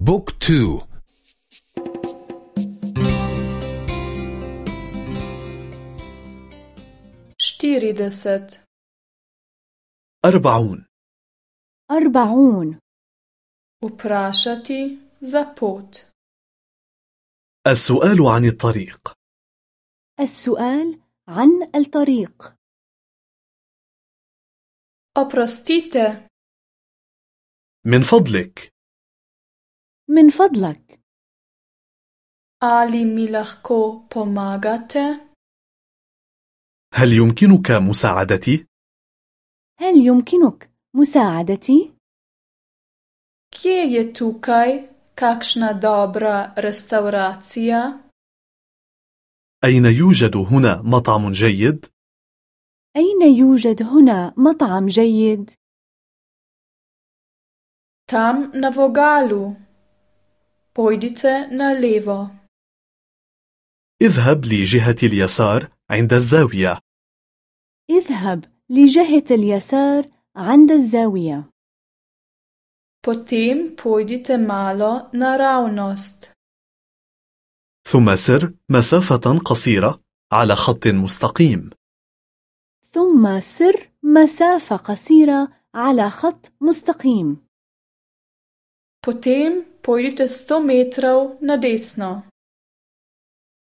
Book two. Štirideset أربعون. أربعون. Uprašati za pot. السؤال عن الطريق. السؤال عن الطريق. Oprostite, من فضلك. من فضلك ali mi lahko pomagate? هل يمكنك مساعدتي؟ هل يمكنك مساعدتي؟ Kje je tukaj kakšna dobra restauracija? أين يوجد هنا مطعم جيد؟ أين يوجد هنا مطعم جيد؟ Tam na vogalu. Pojdite na levo. اذهب لجهة اليسار عند الزاوية اذهب لجهة اليسار عند الزاوية. Potem pojdite malo naravnost. ثم سر مسافة قصيرة على خط مستقيم ثم سر مسافة قصيرة على خط مستقيم. Potem pojdite 100 metrov na desno.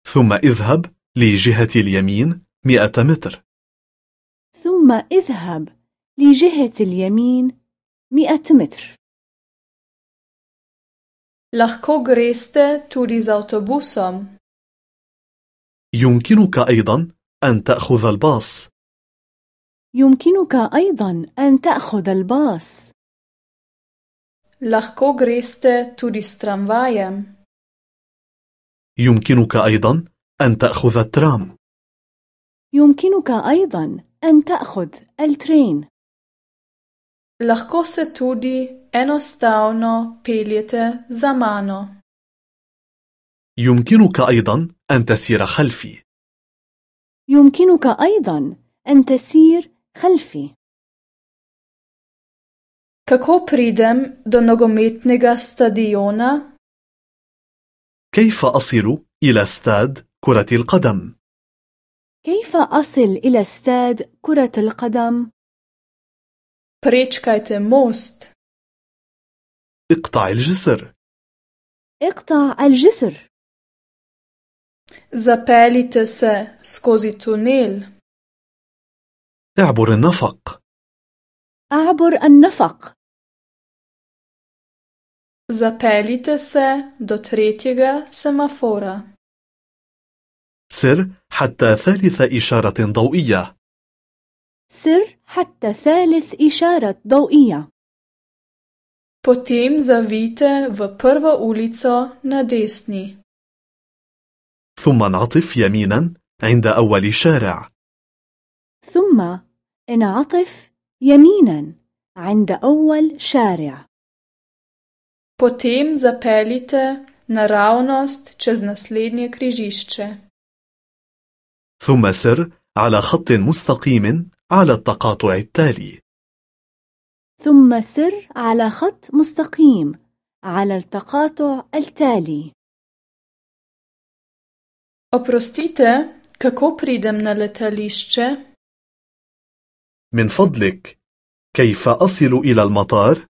ثم اذهب لجهة اليمين 100 متر ثم اذهب لجهة اليمين 100 متر. Lahko greste tudi z avtobusom. يمكنك أيضا أن تأخذ الباص يمكنك أيضا أن تأخذ الباص. Lahko greste tudi s tramvajem. يمكنك أيضا أن تأخذ الترام يمكنك أيضا أن تأخذ الترين. Lahko se tudi enostavno peljete za mano. يمكنك أيضا أن تسير خلفي يمكنك أيضا أن تسير خلفي. Kako pridem do nogometnega stadiona? كيف أصل إلى استاد كرة القدم؟ كيف أصل إلى استاد كرة القدم؟ Prečkajte most. اقطع الجسر اقطع الجسر. Zapeljite se skozi tunel. اعبر النفق أعبر النفق. Zapeljite se do tretjega semafora. سر حتى ثالث إشارة ضوئية سر حتى ثالث إشارة ضوئية. Potem zavijte v prvo ulico na desni. ثم انعطف يمينا عند أول شارع ثم انعطف يمينا عند أول شارع. Potem zapeljite naravnost čez naslednje križišče. ثم سر على خط مستقيم على التقاطع التالي ثم سر على خط مستقيم على التقاطع التالي. Oprostite, kako pridem na letališče? من فضلك كيف أصل إلى المطار؟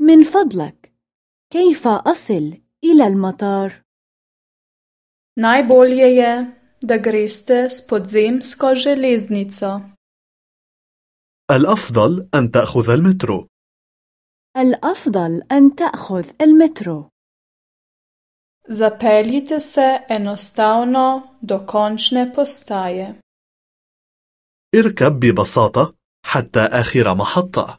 من فضلك كيف أصل إلى المطار؟ Najbolje je, da greste s podzemsko železnico. الأفضل أن تأخذ المترو الأفضل أن تأخذ المترو. Zapeljite se enostavno do končne postaje. اركب ببساطة حتى آخر محطة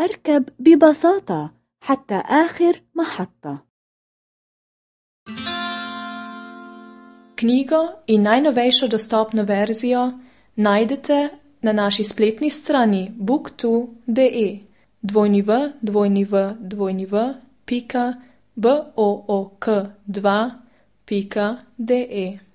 أركب ببساطة حتى آخر محطة. Knjigo in najnovejšo dostopno verzijo najdete na naši spletni strani book2.de www.book2.de